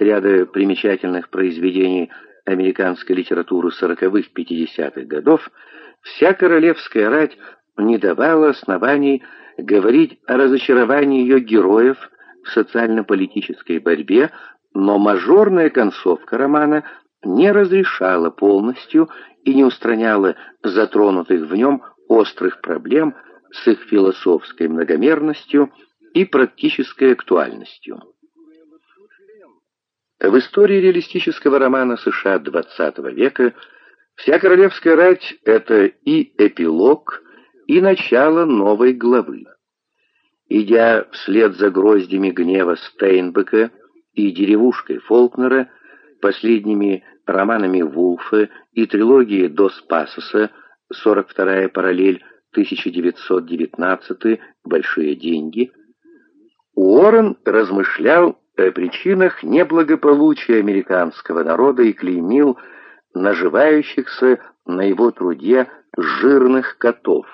от ряда примечательных произведений американской литературы 40-х-50-х годов, вся королевская рать не давала оснований говорить о разочаровании ее героев в социально-политической борьбе, но мажорная концовка романа не разрешала полностью и не устраняла затронутых в нем острых проблем с их философской многомерностью и практической актуальностью. В истории реалистического романа США XX века вся королевская рать — это и эпилог, и начало новой главы. Идя вслед за гроздями гнева Стейнбека и деревушкой Фолкнера, последними романами Вулфа и трилогией Дос Пасоса, 42-я параллель, 1919 «Большие деньги», Уоррен размышлял о причинах неблагополучия американского народа и клеймил наживающихся на его труде жирных котов.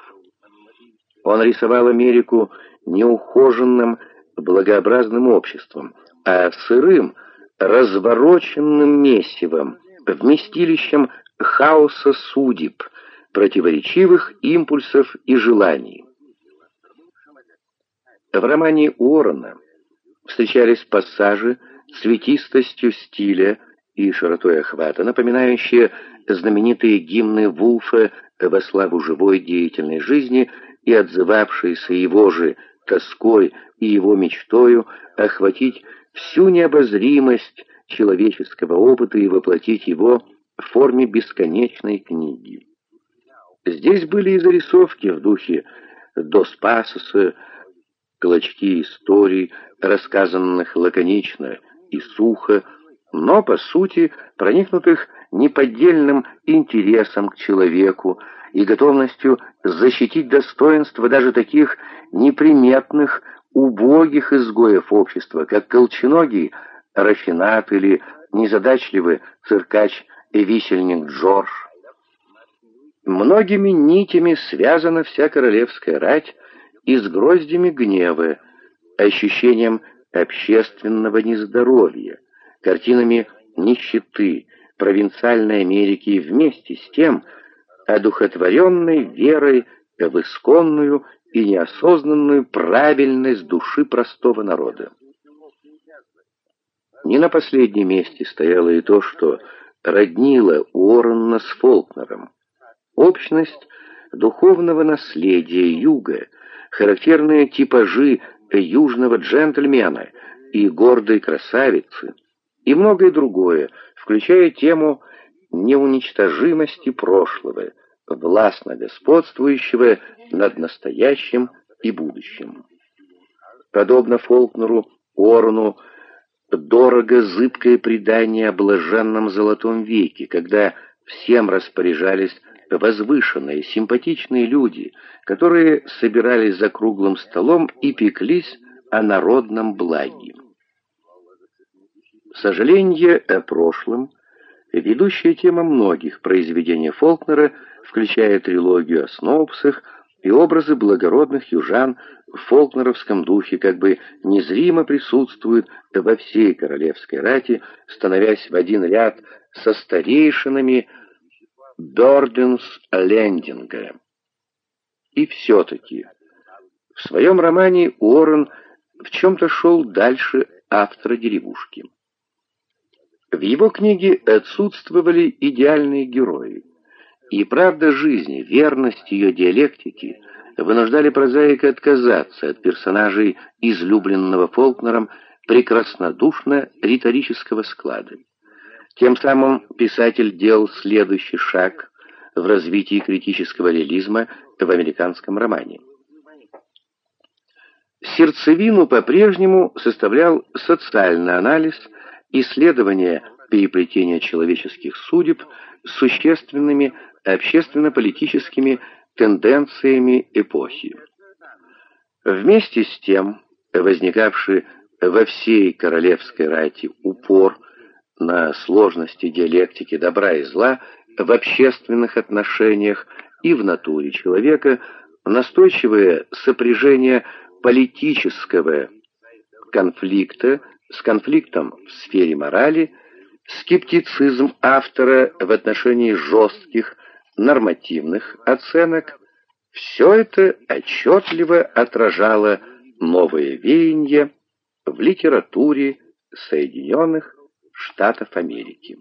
Он рисовал Америку неухоженным, благообразным обществом, а сырым, развороченным месивом, вместилищем хаоса судеб, противоречивых импульсов и желаний. В романе Уоррена встречались пассажи цветистостью стиля и широтой охвата, напоминающие знаменитые гимны Вулфа во славу живой деятельной жизни и отзывавшиеся его же тоской и его мечтою охватить всю необозримость человеческого опыта и воплотить его в форме бесконечной книги. Здесь были и зарисовки в духе Дос Пасоса, клочки историй, рассказанных лаконично и сухо, но, по сути, проникнутых неподдельным интересом к человеку и готовностью защитить достоинство даже таких неприметных, убогих изгоев общества, как колченогий рафинат или незадачливый циркач и висельник Джордж. Многими нитями связана вся королевская рать и с гроздями гнева, ощущением общественного нездоровья, картинами нищеты, провинциальной Америки вместе с тем одухотворенной верой в исконную и неосознанную правильность души простого народа. Не на последнем месте стояло и то, что роднило Уоррена с Фолкнером. Общность духовного наследия Юга, характерные типажи южного джентльмена и гордой красавицы, и многое другое, включая тему неуничтожимости прошлого, властно господствующего над настоящим и будущим. Подобно Фолкнеру, Орну, дорого зыбкое предание о блаженном золотом веке, когда всем распоряжались возвышенные, симпатичные люди, которые собирались за круглым столом и пеклись о народном благе. Сожаление о прошлом — ведущая тема многих произведений Фолкнера, включая трилогию о Сноупсах и образы благородных южан в фолкнеровском духе как бы незримо присутствуют во всей королевской рати, становясь в один ряд со старейшинами Дорденс Лендинга. И все-таки в своем романе Уоррен в чем-то шел дальше автора «Деревушки». В его книге отсутствовали идеальные герои, и правда жизни, верность ее диалектики вынуждали прозаика отказаться от персонажей излюбленного Фолкнером прекраснодушно-риторического склада. Тем самым писатель делал следующий шаг в развитии критического реализма в американском романе. Сердцевину по-прежнему составлял социальный анализ, исследование переплетения человеческих судеб с существенными общественно-политическими тенденциями эпохи. Вместе с тем, возникавший во всей королевской рати упор на сложности диалектики добра и зла в общественных отношениях и в натуре человека, настойчивое сопряжение политического конфликта с конфликтом в сфере морали, скептицизм автора в отношении жестких нормативных оценок, все это отчетливо отражало новое веяние в литературе Соединенных Штатов Америки.